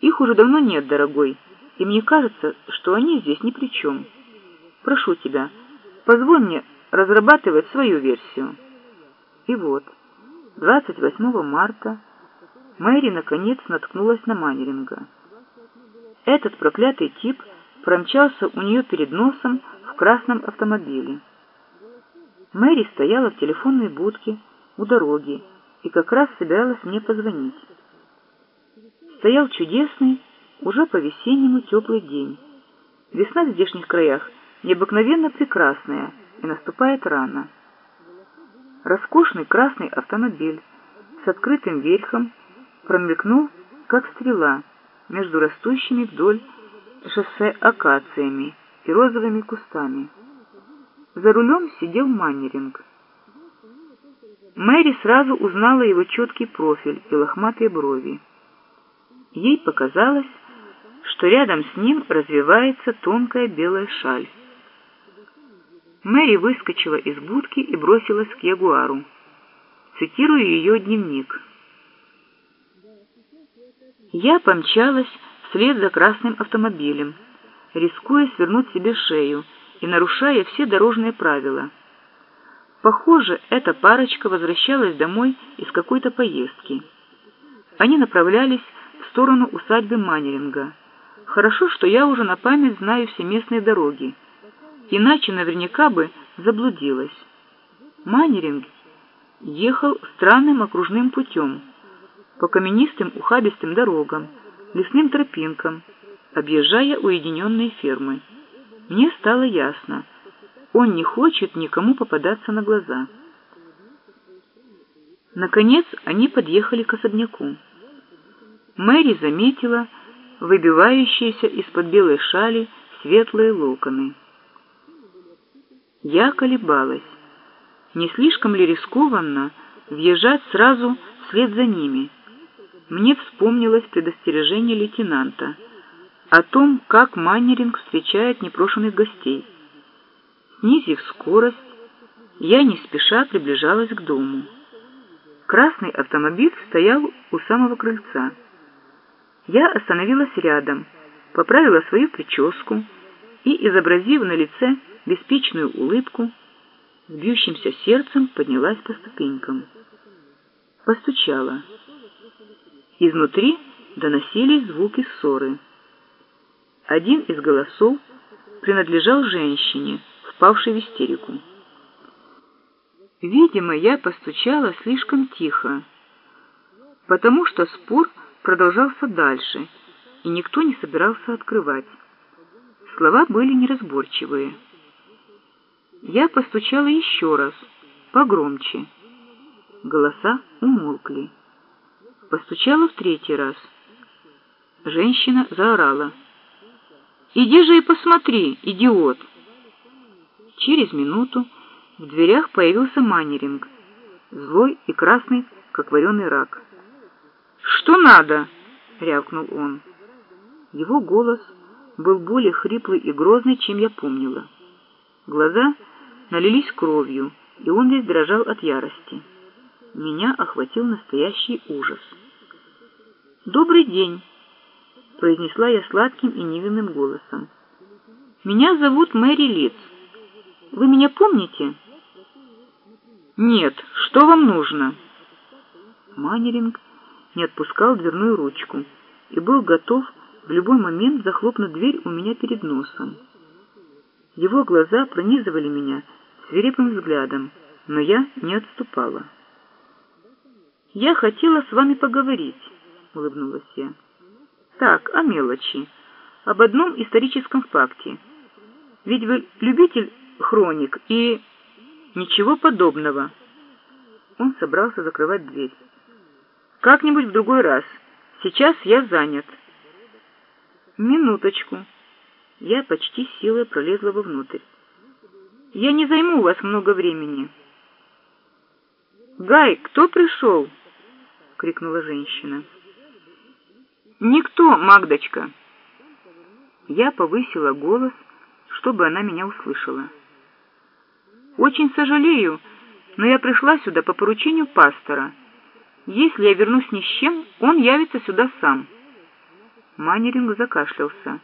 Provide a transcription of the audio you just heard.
Их уже давно нет, дорогой, и мне кажется, что они здесь ни при чем. Прошу тебя, позволь мне разрабатывать свою версию. И вот, 28 марта Мэри наконец наткнулась на Маннеринга. Этот проклятый тип промчался у нее перед носом в красном автомобиле. Мэри стояла в телефонной будке у дороги и как раз собиралась мне позвонить. Стоял чудесный, уже по-весеннему теплый день. Весна в здешних краях необыкновенно прекрасная и наступает рано. Роскошный красный автомобиль с открытым верхом промелькнул, как стрела, между растущими вдоль шоссе акациями и розовыми кустами. За рулем сидел Маннеринг. Мэри сразу узнала его четкий профиль и лохматые брови. Ей показалось, что рядом с ним развивается тонкая белая шаль. Мэри выскочила из будки и бросилась к Ягуару. Цитирую ее дневник. Я помчалась вслед за красным автомобилем, рискуя свернуть себе шею и нарушая все дорожные правила. Похоже, эта парочка возвращалась домой из какой-то поездки. Они направлялись в сторону усадьбы Маннеринга. Хорошо, что я уже на память знаю все местные дороги, иначе наверняка бы заблудилась. Маннеринг ехал странным окружным путем, по каменистым ухабистым дорогам, лесным тропинкам, объезжая уединенные фермы. Мне стало ясно, он не хочет никому попадаться на глаза. Наконец они подъехали к особняку. Мэри заметила выбивающиеся из-под белой шали светлые локоны. Я колебалась. Не слишком ли рискованно въезжать сразу вслед за ними? Мне вспомнилось предостережение лейтенанта о том, как Маннеринг встречает непрошенных гостей. Снизив скорость, я не спеша приближалась к дому. Красный автомобиль стоял у самого крыльца. Я остановилась рядом, поправила свою прическу и, изобразив на лице беспечную улыбку, с бьющимся сердцем поднялась по ступенькам. Постучала. Изнутри доносились звуки ссоры. Один из голосов принадлежал женщине, впавшей в истерику. Видимо, я постучала слишком тихо, потому что спор продолжался дальше, и никто не собирался открывать. Слова были неразборчивые. Я постучала еще раз, погромче. Голоса умолкли. Постучала в третий раз. Женщина заорала. «Иди же и посмотри, идиот!» Через минуту в дверях появился Маннеринг, злой и красный, как вареный рак. «Что надо?» — рявкнул он. Его голос был более хриплый и грозный, чем я помнила. Глаза налились кровью, и он весь дрожал от ярости. Меня охватил настоящий ужас. «Добрый день!» — произнесла я сладким и невинным голосом. «Меня зовут Мэри Литц. Вы меня помните?» «Нет, что вам нужно?» Маннеринг не отпускал дверную ручку и был готов в любой момент захлопнуть дверь у меня перед носом. Его глаза пронизывали меня свирепым взглядом, но я не отступала. «Я хотела с вами поговорить», — улыбнулась я. «Так, о мелочи, об одном историческом факте. Ведь вы любитель хроник и...» «Ничего подобного». Он собрался закрывать дверь. Как-нибудь в другой раз. Сейчас я занят. Минуточку. Я почти силой пролезла вовнутрь. Я не займу у вас много времени. Гай, кто пришел? крикнула женщина. Никто, Магдочка. Я повысила голос, чтобы она меня услышала. Очень сожалею, но я пришла сюда по поручению пастора. Если я вернусь ни с чем, он явится сюда сам. Маннеринг закашлялся.